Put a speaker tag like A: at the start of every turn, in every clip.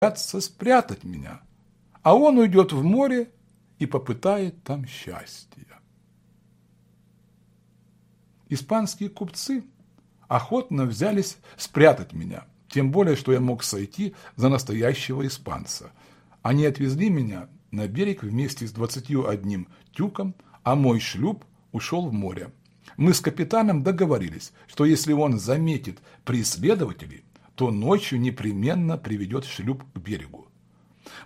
A: боятся спрятать меня, а он уйдет в море и попытает там счастья. Испанские купцы охотно взялись спрятать меня, тем более, что я мог сойти за настоящего испанца. Они отвезли меня на берег вместе с двадцатью одним тюком, а мой шлюп ушел в море. Мы с капитаном договорились, что если он заметит преследователей, то ночью непременно приведет шлюп к берегу.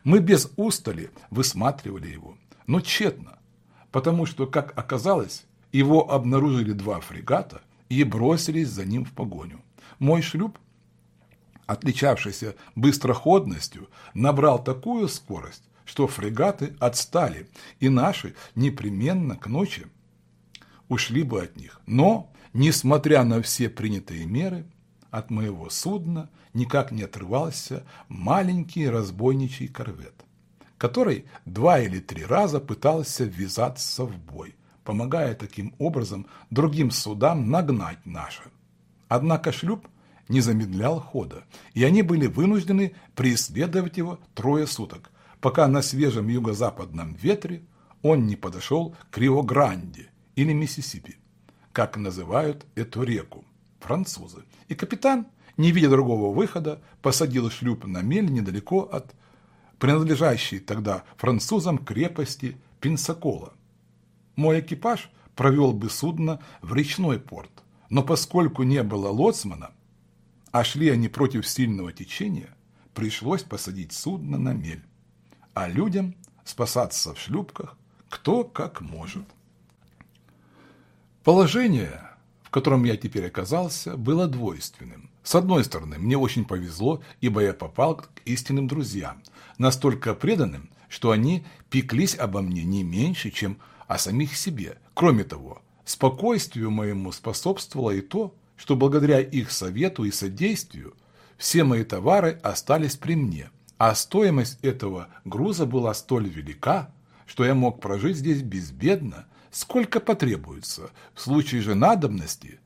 A: Мы без устали высматривали его, но тщетно, потому что, как оказалось, его обнаружили два фрегата и бросились за ним в погоню. Мой шлюп, отличавшийся быстроходностью, набрал такую скорость, что фрегаты отстали, и наши непременно к ночи ушли бы от них. Но, несмотря на все принятые меры, от моего судна никак не отрывался маленький разбойничий корвет, который два или три раза пытался ввязаться в бой, помогая таким образом другим судам нагнать наши. Однако шлюп не замедлял хода, и они были вынуждены преследовать его трое суток, пока на свежем юго-западном ветре он не подошел к Рио-Гранде или Миссисипи, как называют эту реку французы. И капитан, не видя другого выхода, посадил шлюп на мель недалеко от принадлежащей тогда французам крепости Пинсакола. Мой экипаж провел бы судно в речной порт, но поскольку не было лоцмана, а шли они против сильного течения, пришлось посадить судно на мель, а людям спасаться в шлюпках кто как может. Положение, котором я теперь оказался, было двойственным. С одной стороны, мне очень повезло, ибо я попал к истинным друзьям, настолько преданным, что они пеклись обо мне не меньше, чем о самих себе. Кроме того, спокойствию моему способствовало и то, что благодаря их совету и содействию все мои товары остались при мне, а стоимость этого груза была столь велика, что я мог прожить здесь безбедно, сколько потребуется. В случае же надобности,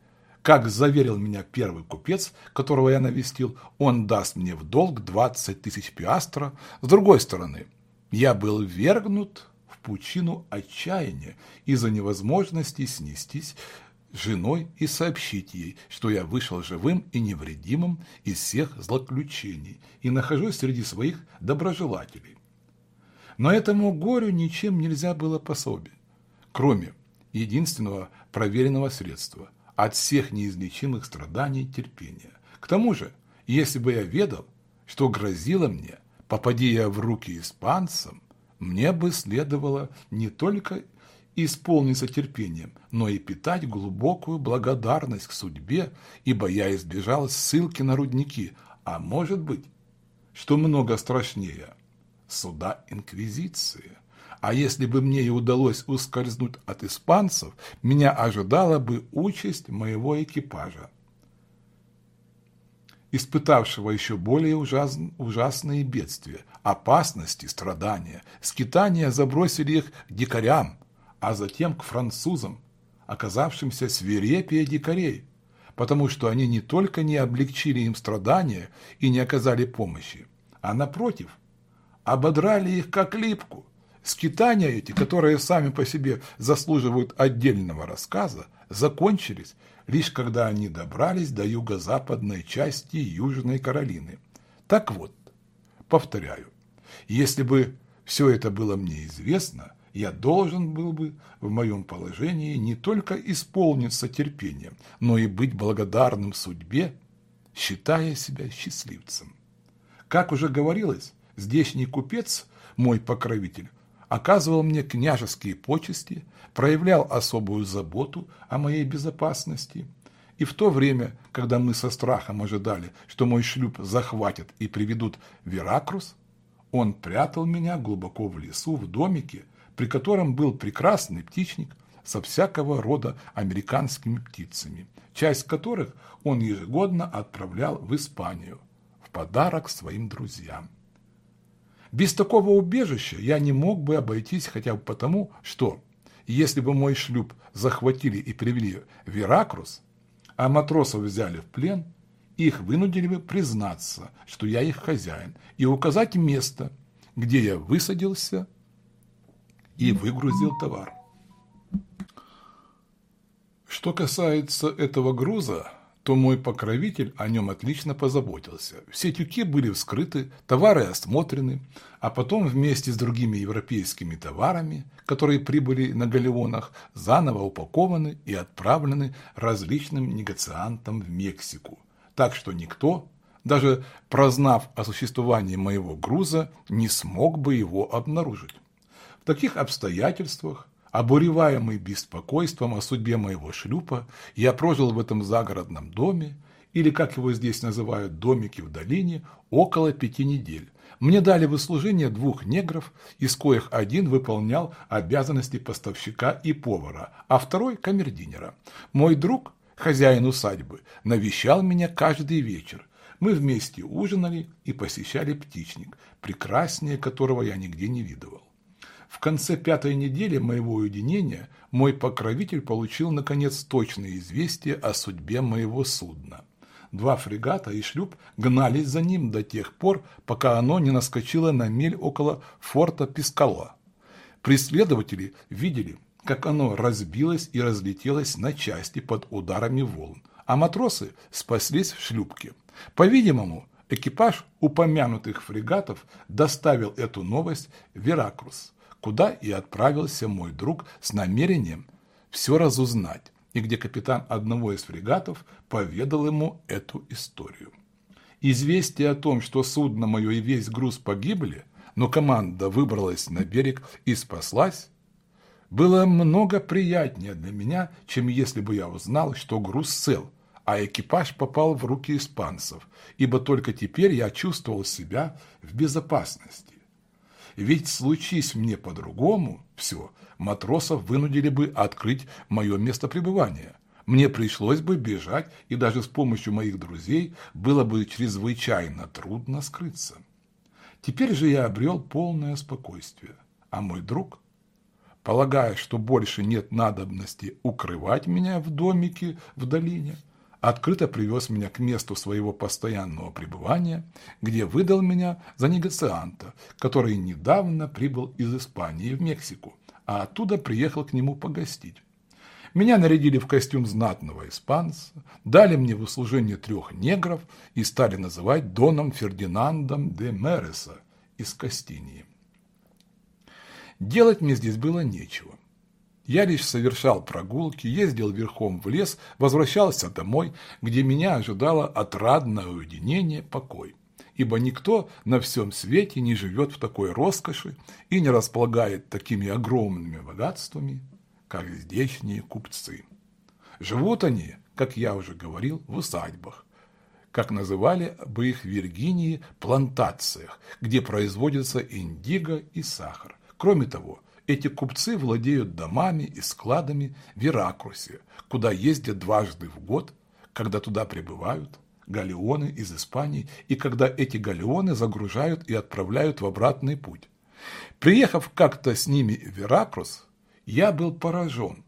A: как заверил меня первый купец, которого я навестил, он даст мне в долг 20 тысяч пиастра. С другой стороны, я был вергнут в пучину отчаяния из-за невозможности снестись женой и сообщить ей, что я вышел живым и невредимым из всех злоключений и нахожусь среди своих доброжелателей. Но этому горю ничем нельзя было пособить, кроме единственного проверенного средства – от всех неизлечимых страданий терпения. К тому же, если бы я ведал, что грозило мне, попади я в руки испанцам, мне бы следовало не только исполниться терпением, но и питать глубокую благодарность к судьбе, ибо я избежал ссылки на рудники, а может быть, что много страшнее, суда инквизиции. А если бы мне и удалось ускользнуть от испанцев, меня ожидала бы участь моего экипажа, испытавшего еще более ужас, ужасные бедствия, опасности, страдания. Скитания забросили их дикарям, а затем к французам, оказавшимся свирепее дикарей, потому что они не только не облегчили им страдания и не оказали помощи, а напротив, ободрали их как липку. Скитания эти, которые сами по себе заслуживают отдельного рассказа, закончились лишь когда они добрались до юго-западной части Южной Каролины. Так вот, повторяю, если бы все это было мне известно, я должен был бы в моем положении не только исполниться терпением, но и быть благодарным судьбе, считая себя счастливцем. Как уже говорилось, здешний купец, мой покровитель, оказывал мне княжеские почести, проявлял особую заботу о моей безопасности. И в то время, когда мы со страхом ожидали, что мой шлюп захватят и приведут в Веракрус, он прятал меня глубоко в лесу в домике, при котором был прекрасный птичник со всякого рода американскими птицами, часть которых он ежегодно отправлял в Испанию в подарок своим друзьям. Без такого убежища я не мог бы обойтись хотя бы потому, что, если бы мой шлюп захватили и привели в Веракрус, а матросов взяли в плен, их вынудили бы признаться, что я их хозяин, и указать место, где я высадился и выгрузил товар. Что касается этого груза, то мой покровитель о нем отлично позаботился. Все тюки были вскрыты, товары осмотрены, а потом вместе с другими европейскими товарами, которые прибыли на галеонах, заново упакованы и отправлены различным негациантам в Мексику. Так что никто, даже прознав о существовании моего груза, не смог бы его обнаружить. В таких обстоятельствах Обуреваемый беспокойством о судьбе моего шлюпа, я прожил в этом загородном доме, или, как его здесь называют, домике в долине, около пяти недель. Мне дали в услужение двух негров, из коих один выполнял обязанности поставщика и повара, а второй – камердинера. Мой друг, хозяин усадьбы, навещал меня каждый вечер. Мы вместе ужинали и посещали птичник, прекраснее которого я нигде не видывал. В конце пятой недели моего уединения мой покровитель получил, наконец, точное известие о судьбе моего судна. Два фрегата и шлюп гнались за ним до тех пор, пока оно не наскочило на мель около форта Пискала. Преследователи видели, как оно разбилось и разлетелось на части под ударами волн, а матросы спаслись в шлюпке. По-видимому, экипаж упомянутых фрегатов доставил эту новость в Веракрус, куда и отправился мой друг с намерением все разузнать, и где капитан одного из фрегатов поведал ему эту историю. Известие о том, что судно мое и весь груз погибли, но команда выбралась на берег и спаслась, было много приятнее для меня, чем если бы я узнал, что груз цел, а экипаж попал в руки испанцев, ибо только теперь я чувствовал себя в безопасности. Ведь случись мне по-другому, все, матросов вынудили бы открыть мое место пребывания. Мне пришлось бы бежать, и даже с помощью моих друзей было бы чрезвычайно трудно скрыться. Теперь же я обрел полное спокойствие, а мой друг, полагая, что больше нет надобности укрывать меня в домике в долине, открыто привез меня к месту своего постоянного пребывания, где выдал меня за негацианта, который недавно прибыл из Испании в Мексику, а оттуда приехал к нему погостить. Меня нарядили в костюм знатного испанца, дали мне в услужение трех негров и стали называть Доном Фердинандом де Мереса из Кастинии. Делать мне здесь было нечего. Я лишь совершал прогулки, ездил верхом в лес, возвращался домой, где меня ожидало отрадное уединение, покой. Ибо никто на всем свете не живет в такой роскоши и не располагает такими огромными богатствами, как здешние купцы. Живут они, как я уже говорил, в усадьбах, как называли бы их в Виргинии, плантациях, где производятся индиго и сахар. Кроме того, эти купцы владеют домами и складами в Иракрусе, куда ездят дважды в год, когда туда прибывают галеоны из Испании и когда эти галеоны загружают и отправляют в обратный путь. Приехав как-то с ними в Иракрус, я был поражен,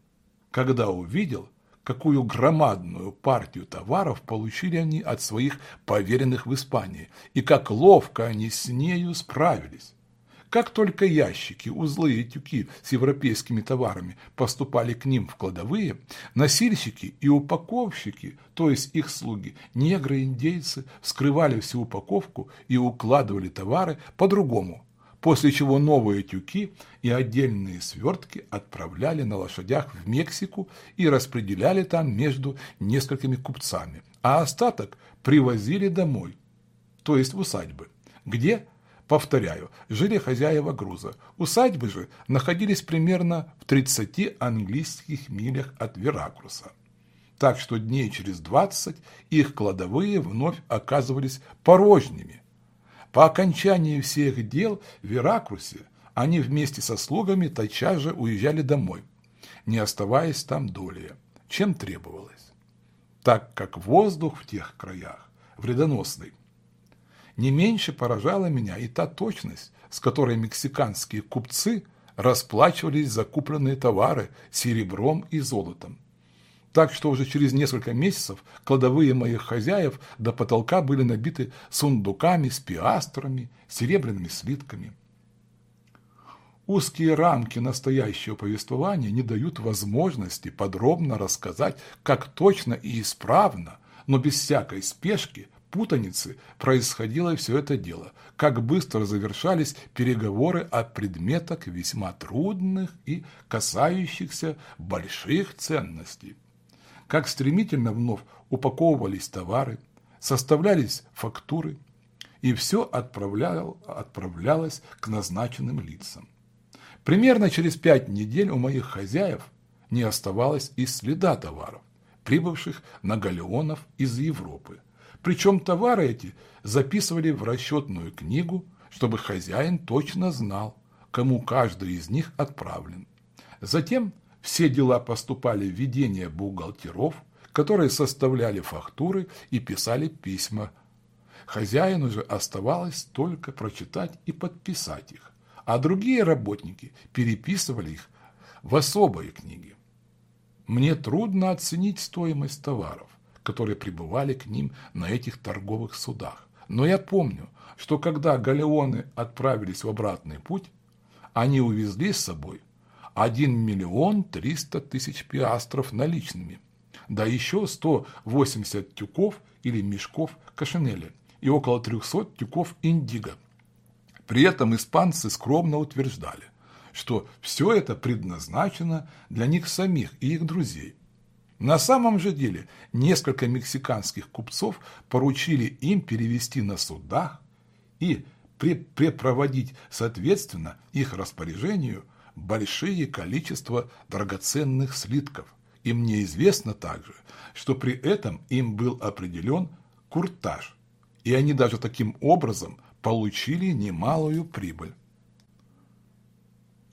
A: когда увидел, какую громадную партию товаров получили они от своих поверенных в Испании, и как ловко они с нею справились. Как только ящики, узлы и тюки с европейскими товарами поступали к ним в кладовые, носильщики и упаковщики, то есть их слуги, негры и индейцы, вскрывали всю упаковку и укладывали товары по-другому, после чего новые тюки и отдельные свертки отправляли на лошадях в Мексику и распределяли там между несколькими купцами, а остаток привозили домой, то есть в усадьбы, где Повторяю, жили хозяева груза. Усадьбы же находились примерно в 30 английских милях от Веракруса. Так что дней через 20 их кладовые вновь оказывались порожними. По окончании всех дел в Веракрусе они вместе со слугами тотчас же уезжали домой, не оставаясь там долее, чем требовалось, так как воздух в тех краях вредоносный не меньше поражала меня и та точность, с которой мексиканские купцы расплачивались за купленные товары серебром и золотом. так что уже через несколько месяцев кладовые моих хозяев до потолка были набиты сундуками с пиастрами, серебряными слитками. Узкие рамки настоящего повествования не дают возможности подробно рассказать, как точно и исправно, но без всякой спешки, путаницы происходило все это дело, как быстро завершались переговоры о предметах весьма трудных и касающихся больших ценностей как стремительно вновь упаковывались товары, составлялись фактуры, и все отправлял, отправлялось к назначенным лицам. Примерно через пять недель у моих хозяев не оставалось и следа товаров, прибывших на галеонов из Европы. Причем товары эти записывали в расчетную книгу, чтобы хозяин точно знал, кому каждый из них отправлен. Затем все дела поступали в ведение бухгалтеров, которые составляли фактуры и писали письма. Хозяину же оставалось только прочитать и подписать их, а другие работники переписывали их в особые книги. Мне трудно оценить стоимость товаров, которые прибывали к ним на этих торговых судах. Но я помню, что когда галеоны отправились в обратный путь, они увезли с собой 1 миллион 300 тысяч пиастров наличными, да еще 180 тюков или мешков кашинели и около 300 тюков индиго. При этом испанцы скромно утверждали, что все это предназначено для них самих и их друзей. На самом же деле несколько мексиканских купцов поручили им перевести на судах и препроводить соответственно их распоряжению большие количество драгоценных слитков. И мне известно также, что при этом им был определен куртаж, и они даже таким образом получили немалую прибыль.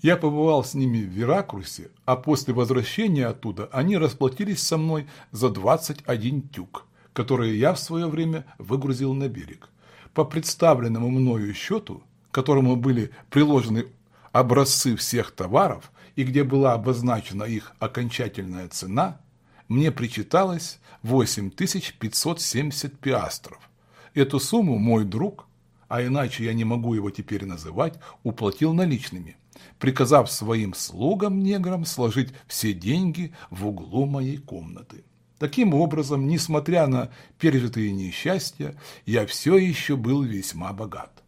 A: Я побывал с ними в Веракрусе, а после возвращения оттуда они расплатились со мной за 21 тюк, которые я в свое время выгрузил на берег. По представленному мною счету, которому были приложены образцы всех товаров и где была обозначена их окончательная цена, мне причиталось 8570 пиастров. Эту сумму мой друг, а иначе я не могу его теперь называть, уплатил наличными, приказав своим слугам-неграм сложить все деньги в углу моей комнаты. Таким образом, несмотря на пережитые несчастья, я все еще был весьма богат.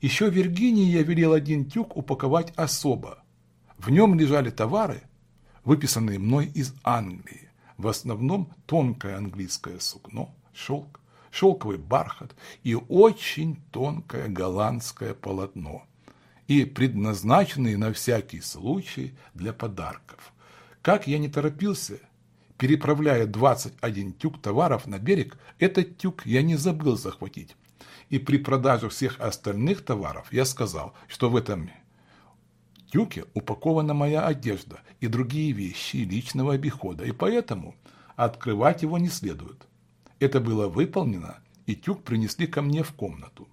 A: Еще в Виргинии я велел один тюк упаковать особо. В нем лежали товары, выписанные мной из Англии. В основном тонкое английское сукно, шелк, шелковый бархат и очень тонкое голландское полотно. И предназначенные на всякий случай для подарков. Как я не торопился, переправляя 21 тюк товаров на берег, этот тюк я не забыл захватить и при продаже всех остальных товаров я сказал, что в этом тюке упакована моя одежда и другие вещи личного обихода, и поэтому открывать его не следует. Это было выполнено, и тюк принесли ко мне в комнату.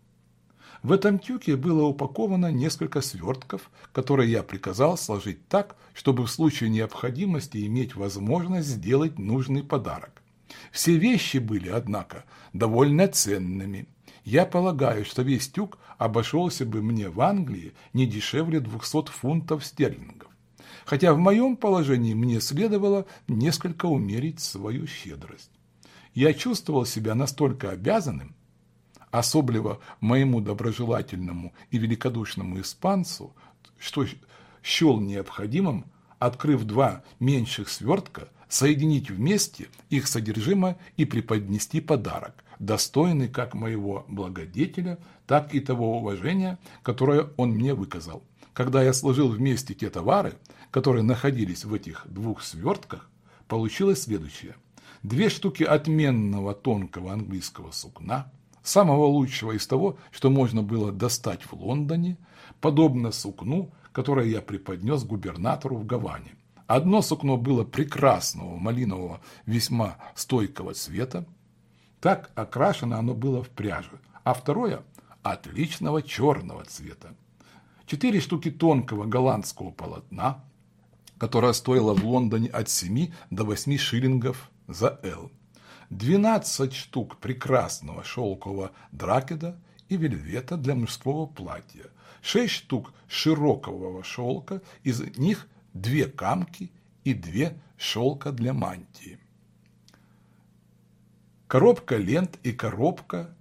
A: В этом тюке было упаковано несколько свертков, которые я приказал сложить так, чтобы в случае необходимости иметь возможность сделать нужный подарок. Все вещи были, однако, довольно ценными, я полагаю, что весь тюк обошелся бы мне в Англии не дешевле 200 фунтов стерлингов. Хотя в моем положении мне следовало несколько умерить свою щедрость. Я чувствовал себя настолько обязанным, особливо моему доброжелательному и великодушному испанцу, что счел необходимым, открыв два меньших свертка, соединить вместе их содержимое и преподнести подарок, достойный как моего благодетеля, так и того уважения, которое он мне выказал. Когда я сложил вместе те товары, которые находились в этих двух свертках, получилось следующее. Две штуки отменного тонкого английского сукна, самого лучшего из того, что можно было достать в Лондоне, подобно сукну, которое я преподнес губернатору в Гаване. Одно сукно было прекрасного малинового, весьма стойкого цвета, так окрашено оно было в пряжу, а второе – отличного черного цвета. Четыре штуки тонкого голландского полотна, которая стоила в Лондоне от 7 до 8 шиллингов за «Л». 12 штук прекрасного шелкового дракеда и вельвета для мужского платья, 6 штук широкого шелка, из них две камки и две шелка для мантии. Коробка лент и коробка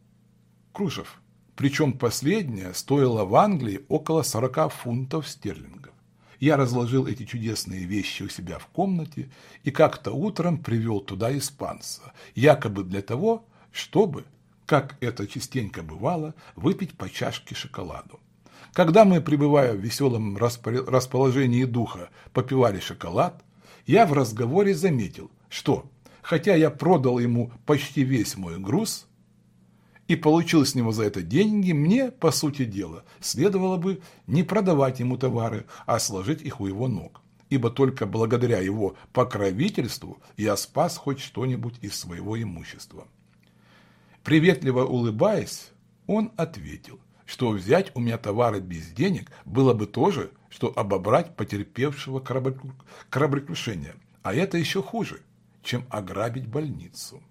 A: кружев. Причем последняя стоила в Англии около 40 фунтов стерлингов. Я разложил эти чудесные вещи у себя в комнате и как-то утром привел туда испанца, якобы для того, чтобы, как это частенько бывало, выпить по чашке шоколаду. Когда мы, пребывая в веселом расположении духа, попивали шоколад, я в разговоре заметил, что, хотя я продал ему почти весь мой груз и получил с него за это деньги, мне, по сути дела, следовало бы не продавать ему товары, а сложить их у его ног, ибо только благодаря его покровительству я спас хоть что-нибудь из своего имущества. Приветливо улыбаясь, он ответил – что взять у меня товары без денег было бы то же, что обобрать потерпевшего кораблекрушения, а это еще хуже, чем ограбить больницу.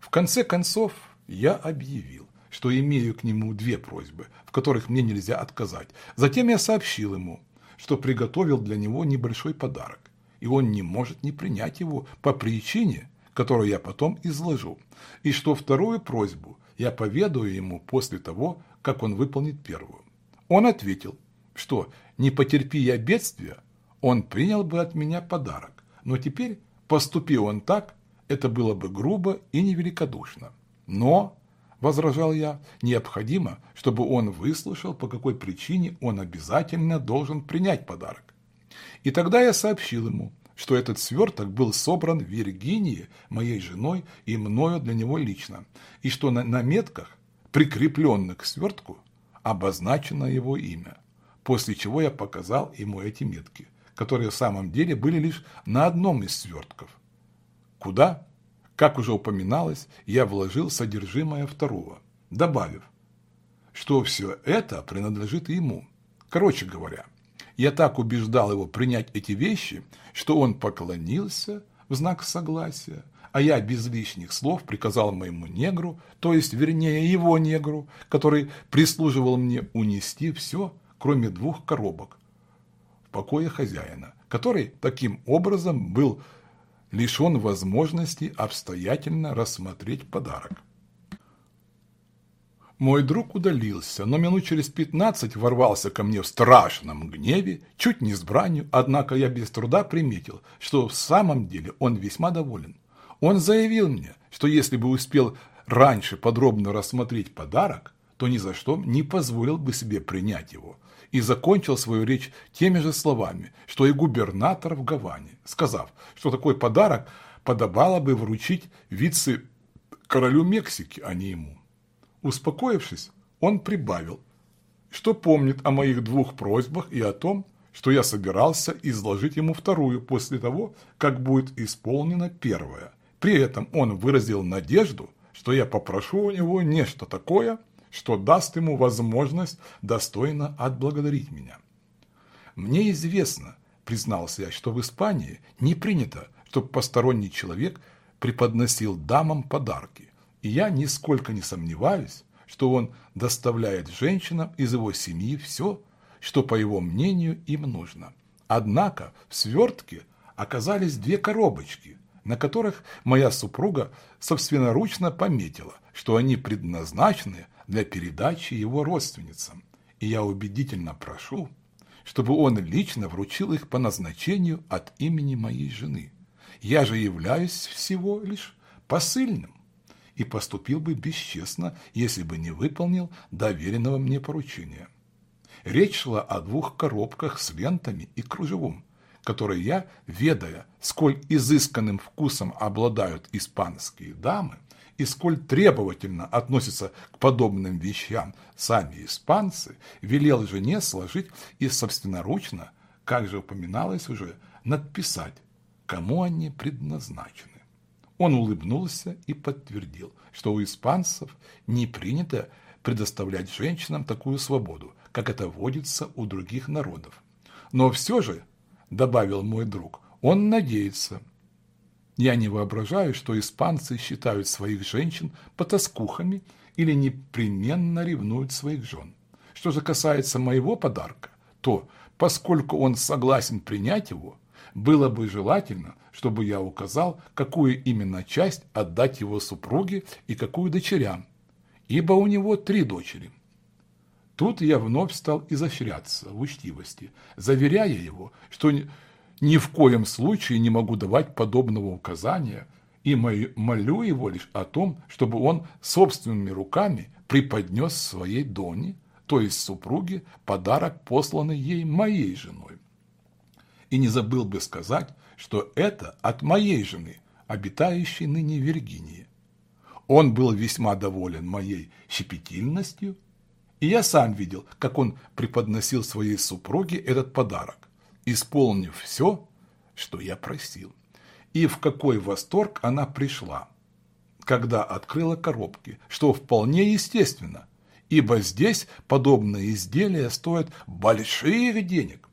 A: В конце концов, я объявил, что имею к нему две просьбы, в которых мне нельзя отказать. Затем я сообщил ему, что приготовил для него небольшой подарок, и он не может не принять его по причине, которую я потом изложу, и что вторую просьбу я поведаю ему после того, как он выполнит первую. Он ответил, что не потерпи я бедствия, он принял бы от меня подарок, но теперь, поступи он так, это было бы грубо и невеликодушно. Но, возражал я, необходимо, чтобы он выслушал, по какой причине он обязательно должен принять подарок. И тогда я сообщил ему, что этот сверток был собран в Виргинии, моей женой и мною для него лично, и что на, на метках прикрепленных к свертку, обозначено его имя, после чего я показал ему эти метки, которые в самом деле были лишь на одном из свертков. Куда? Как уже упоминалось, я вложил содержимое второго, добавив, что все это принадлежит ему. Короче говоря, я так убеждал его принять эти вещи, что он поклонился в знак согласия, а я без лишних слов приказал моему негру, то есть, вернее, его негру, который прислуживал мне унести все, кроме двух коробок, в покое хозяина, который таким образом был лишен возможности обстоятельно рассмотреть подарок. Мой друг удалился, но минут через пятнадцать ворвался ко мне в страшном гневе, чуть не с бранью, однако я без труда приметил, что в самом деле он весьма доволен. Он заявил мне, что если бы успел раньше подробно рассмотреть подарок, то ни за что не позволил бы себе принять его, и закончил свою речь теми же словами, что и губернатор в Гаване, сказав, что такой подарок подобало бы вручить вице-королю Мексики, а не ему. Успокоившись, он прибавил, что помнит о моих двух просьбах и о том, что я собирался изложить ему вторую после того, как будет исполнена первая – при этом он выразил надежду, что я попрошу у него нечто такое, что даст ему возможность достойно отблагодарить меня. Мне известно, признался я, что в Испании не принято, чтобы посторонний человек преподносил дамам подарки, и я нисколько не сомневаюсь, что он доставляет женщинам из его семьи все, что, по его мнению, им нужно. Однако в свертке оказались две коробочки, на которых моя супруга собственноручно пометила, что они предназначены для передачи его родственницам, и я убедительно прошу, чтобы он лично вручил их по назначению от имени моей жены. Я же являюсь всего лишь посыльным и поступил бы бесчестно, если бы не выполнил доверенного мне поручения. Речь шла о двух коробках с лентами и кружевом, которые я, ведая, сколь изысканным вкусом обладают испанские дамы, и сколь требовательно относятся к подобным вещам сами испанцы, велел жене сложить и собственноручно, как же упоминалось уже, надписать, кому они предназначены. Он улыбнулся и подтвердил, что у испанцев не принято предоставлять женщинам такую свободу, как это водится у других народов. Но все же добавил мой друг, он надеется. Я не воображаю, что испанцы считают своих женщин потаскухами или непременно ревнуют своих жен. Что же касается моего подарка, то, поскольку он согласен принять его, было бы желательно, чтобы я указал, какую именно часть отдать его супруге и какую дочерям, ибо у него три дочери. Тут я вновь стал изощряться в учтивости, заверяя его, что ни в коем случае не могу давать подобного указания и молю его лишь о том, чтобы он собственными руками преподнес своей Доне, то есть супруге, подарок, посланный ей моей женой. И не забыл бы сказать, что это от моей жены, обитающей ныне в Виргинии. Он был весьма доволен моей щепетильностью, и я сам видел, как он преподносил своей супруге этот подарок, исполнив все, что я просил. И в какой восторг она пришла, когда открыла коробки, что вполне естественно, ибо здесь подобные изделия стоят больших денег.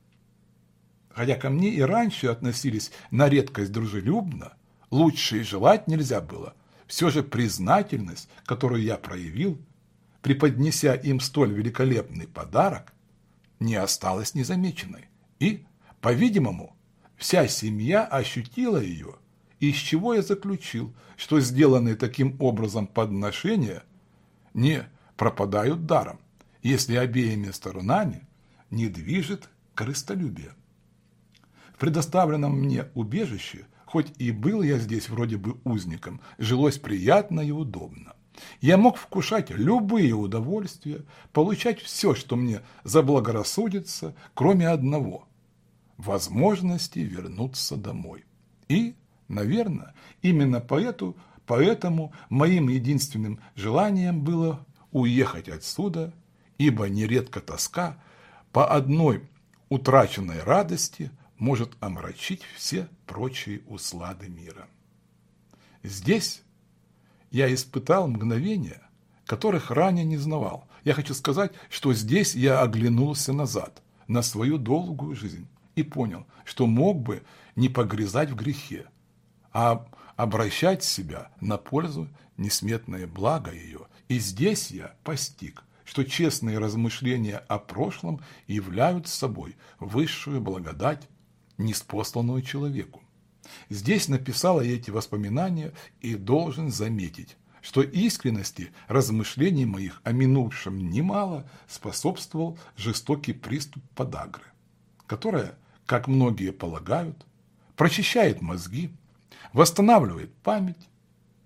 A: Хотя ко мне и раньше относились на редкость дружелюбно, лучше и желать нельзя было. Все же признательность, которую я проявил, преподнеся им столь великолепный подарок, не осталась незамеченной. И, по-видимому, вся семья ощутила ее, из чего я заключил, что сделанные таким образом подношения не пропадают даром, если обеими сторонами не движет крыстолюбие. В предоставленном мне убежище, хоть и был я здесь вроде бы узником, жилось приятно и удобно. Я мог вкушать любые удовольствия, получать все, что мне заблагорассудится, кроме одного – возможности вернуться домой. И, наверное, именно поэтому, поэтому моим единственным желанием было уехать отсюда, ибо нередко тоска по одной утраченной радости может омрачить все прочие услады мира. Здесь я испытал мгновения, которых ранее не знавал. Я хочу сказать, что здесь я оглянулся назад, на свою долгую жизнь, и понял, что мог бы не погрязать в грехе, а обращать себя на пользу несметное благо ее. И здесь я постиг, что честные размышления о прошлом являют собой высшую благодать неспосланную человеку. Здесь написала я эти воспоминания и должен заметить, что искренности размышлений моих о минувшем немало способствовал жестокий приступ подагры, которая, как многие полагают, прочищает мозги, восстанавливает память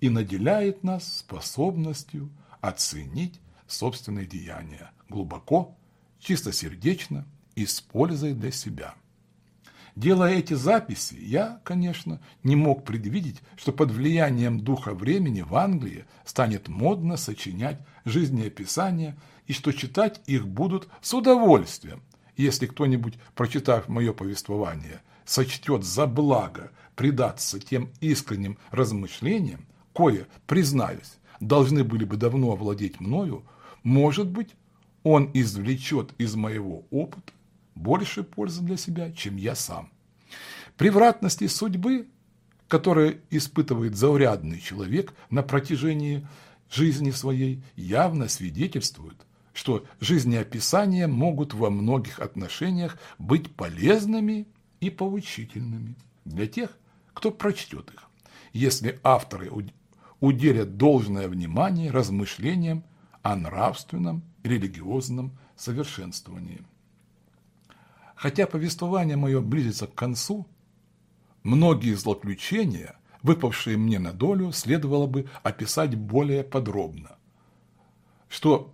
A: и наделяет нас способностью оценить собственные деяния глубоко, чистосердечно, используя для себя. Делая эти записи, я, конечно, не мог предвидеть, что под влиянием духа времени в Англии станет модно сочинять жизнеописания и что читать их будут с удовольствием, если кто-нибудь, прочитав мое повествование, сочтет за благо предаться тем искренним размышлениям, кое, признаюсь, должны были бы давно овладеть мною, может быть, он извлечет из моего опыта больше пользы для себя, чем я сам. Превратности судьбы, которые испытывает заурядный человек на протяжении жизни своей, явно свидетельствуют, что жизнеописания могут во многих отношениях быть полезными и поучительными для тех, кто прочтет их, если авторы уделят должное внимание размышлениям о нравственном и религиозном совершенствовании. Хотя повествование мое близится к концу, многие злоключения, выпавшие мне на долю, следовало бы описать более подробно, что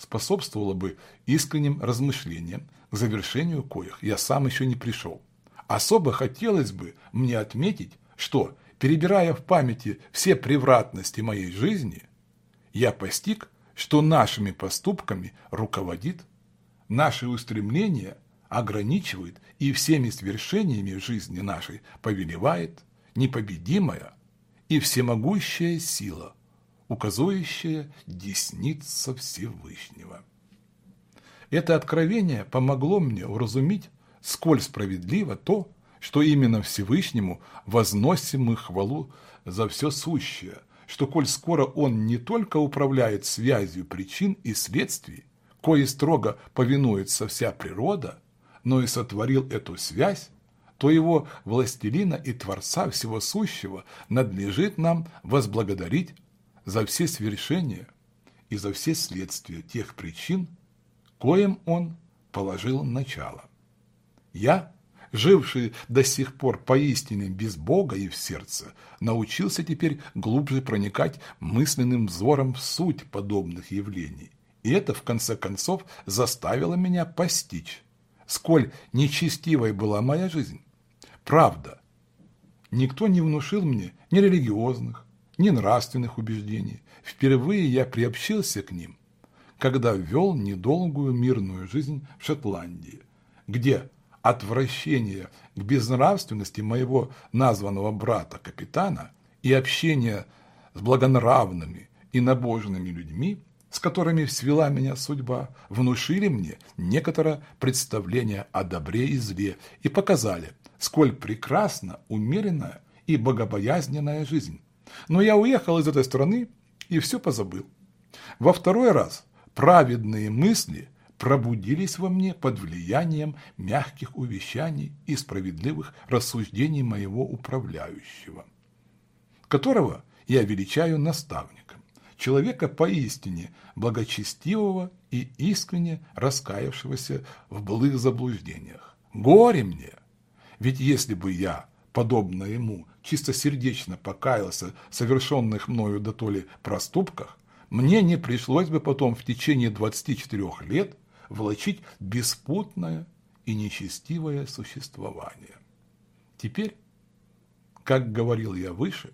A: способствовало бы искренним размышлениям, к завершению коих я сам еще не пришел. Особо хотелось бы мне отметить, что, перебирая в памяти все превратности моей жизни, я постиг, что нашими поступками руководит наши устремления ограничивает и всеми свершениями жизни нашей повелевает непобедимая и всемогущая сила, указующая десница Всевышнего. Это откровение помогло мне уразуметь сколь справедливо то, что именно Всевышнему возносим мы хвалу за все сущее, что коль скоро Он не только управляет связью причин и следствий, кое строго повинуется вся природа, но и сотворил эту связь, то его властелина и Творца всего сущего надлежит нам возблагодарить за все свершения и за все следствия тех причин, коим он положил начало. Я, живший до сих пор поистине без Бога и в сердце, научился теперь глубже проникать мысленным взором в суть подобных явлений. И это, в конце концов, заставило меня постичь, сколь нечестивой была моя жизнь. Правда, никто не внушил мне ни религиозных, ни нравственных убеждений. Впервые я приобщился к ним, когда вел недолгую мирную жизнь в Шотландии, где отвращение к безнравственности моего названного брата-капитана и общение с благонравными и набожными людьми, с которыми свела меня судьба, внушили мне некоторое представление о добре и зле и показали, сколь прекрасна умеренная и богобоязненная жизнь, но я уехал из этой страны и все позабыл. Во второй раз праведные мысли пробудились во мне под влиянием мягких увещаний и справедливых рассуждений моего управляющего, которого я величаю наставником, человека поистине благочестивого и искренне раскаявшегося в былых заблуждениях. Горе мне! Ведь если бы я, подобно ему, чистосердечно покаялся в совершенных мною дотоле проступках, мне не пришлось бы потом в течение 24 лет влачить беспутное и нечестивое существование. Теперь, как говорил я выше,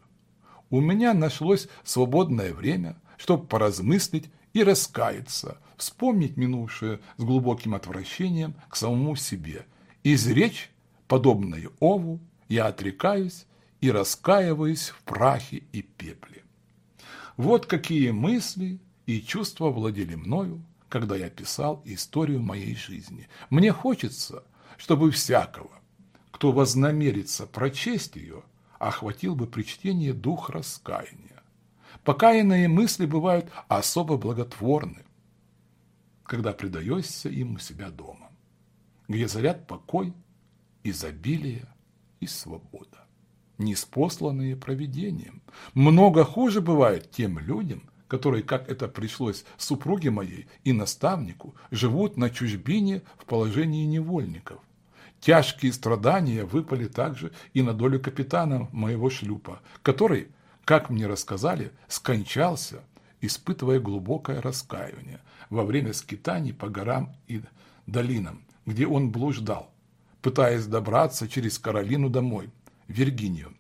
A: у меня нашлось свободное время, чтобы поразмыслить и раскаяться, вспомнить минувшее с глубоким отвращением к самому себе, изречь, подобное Ову, я отрекаюсь и раскаиваюсь в прахе и пепле. Вот какие мысли и чувства владели мною, когда я писал историю моей жизни. Мне хочется, чтобы всякого, кто вознамерится прочесть ее, охватил бы при чтении дух раскаяния. Покаянные мысли бывают особо благотворны, когда предаешься им у себя дома, где заряд покой, изобилие и свобода неспосланные провидением. Много хуже бывает тем людям, которые, как это пришлось супруге моей и наставнику, живут на чужбине в положении невольников. Тяжкие страдания выпали также и на долю капитана моего шлюпа, который, как мне рассказали, скончался, испытывая глубокое раскаяние во время скитаний по горам и долинам, где он блуждал, пытаясь добраться через Каролину домой – Виргинию.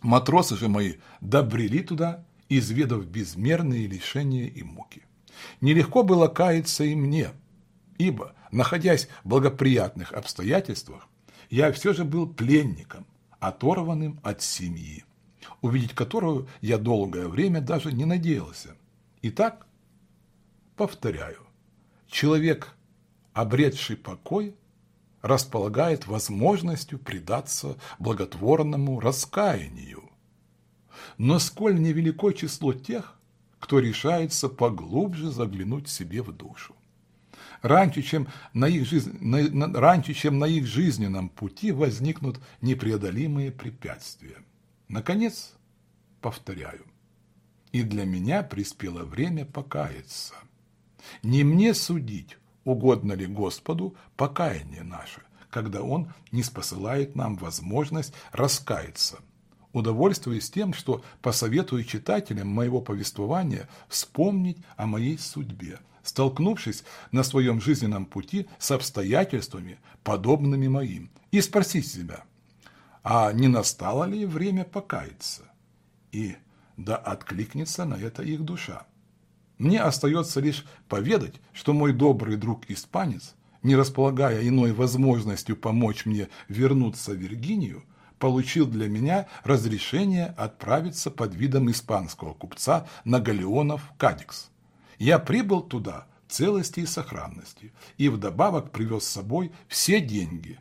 A: Матросы же мои добрели туда, изведав безмерные лишения и муки. Нелегко было каяться и мне, ибо, находясь в благоприятных обстоятельствах, я все же был пленником, оторванным от семьи, увидеть которую я долгое время даже не надеялся. Итак, повторяю, человек, обретший покой, располагает возможностью предаться благотворному раскаянию. Но сколь невелико число тех, кто решается поглубже заглянуть себе в душу. Раньше чем на их, жизнь, на, на, раньше, чем на их жизненном пути возникнут непреодолимые препятствия. Наконец, повторяю, и для меня приспело время покаяться. Не мне судить, угодно ли Господу покаяние наше, когда Он не спосылает нам возможность раскаяться. Удовольствуюсь тем, что посоветую читателям моего повествования вспомнить о моей судьбе, столкнувшись на своем жизненном пути с обстоятельствами, подобными моим, и спросить себя, а не настало ли время покаяться? И да откликнется на это их душа. Мне остается лишь поведать, что мой добрый друг-испанец, не располагая иной возможностью помочь мне вернуться в Виргинию, получил для меня разрешение отправиться под видом испанского купца на галеонов Кадикс. Я прибыл туда в целости и сохранности и вдобавок привез с собой все деньги,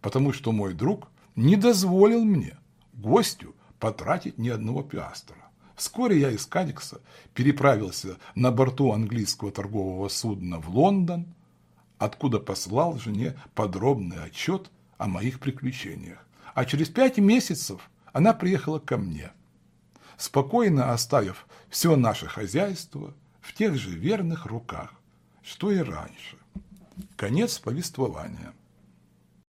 A: потому что мой друг не дозволил мне, гостю, потратить ни одного пиастра. Вскоре я из Кадикса переправился на борту английского торгового судна в Лондон, откуда послал жене подробный отчет о моих приключениях. А через пять месяцев она приехала ко мне, спокойно оставив все наше хозяйство в тех же верных руках, что и раньше. Конец повествования.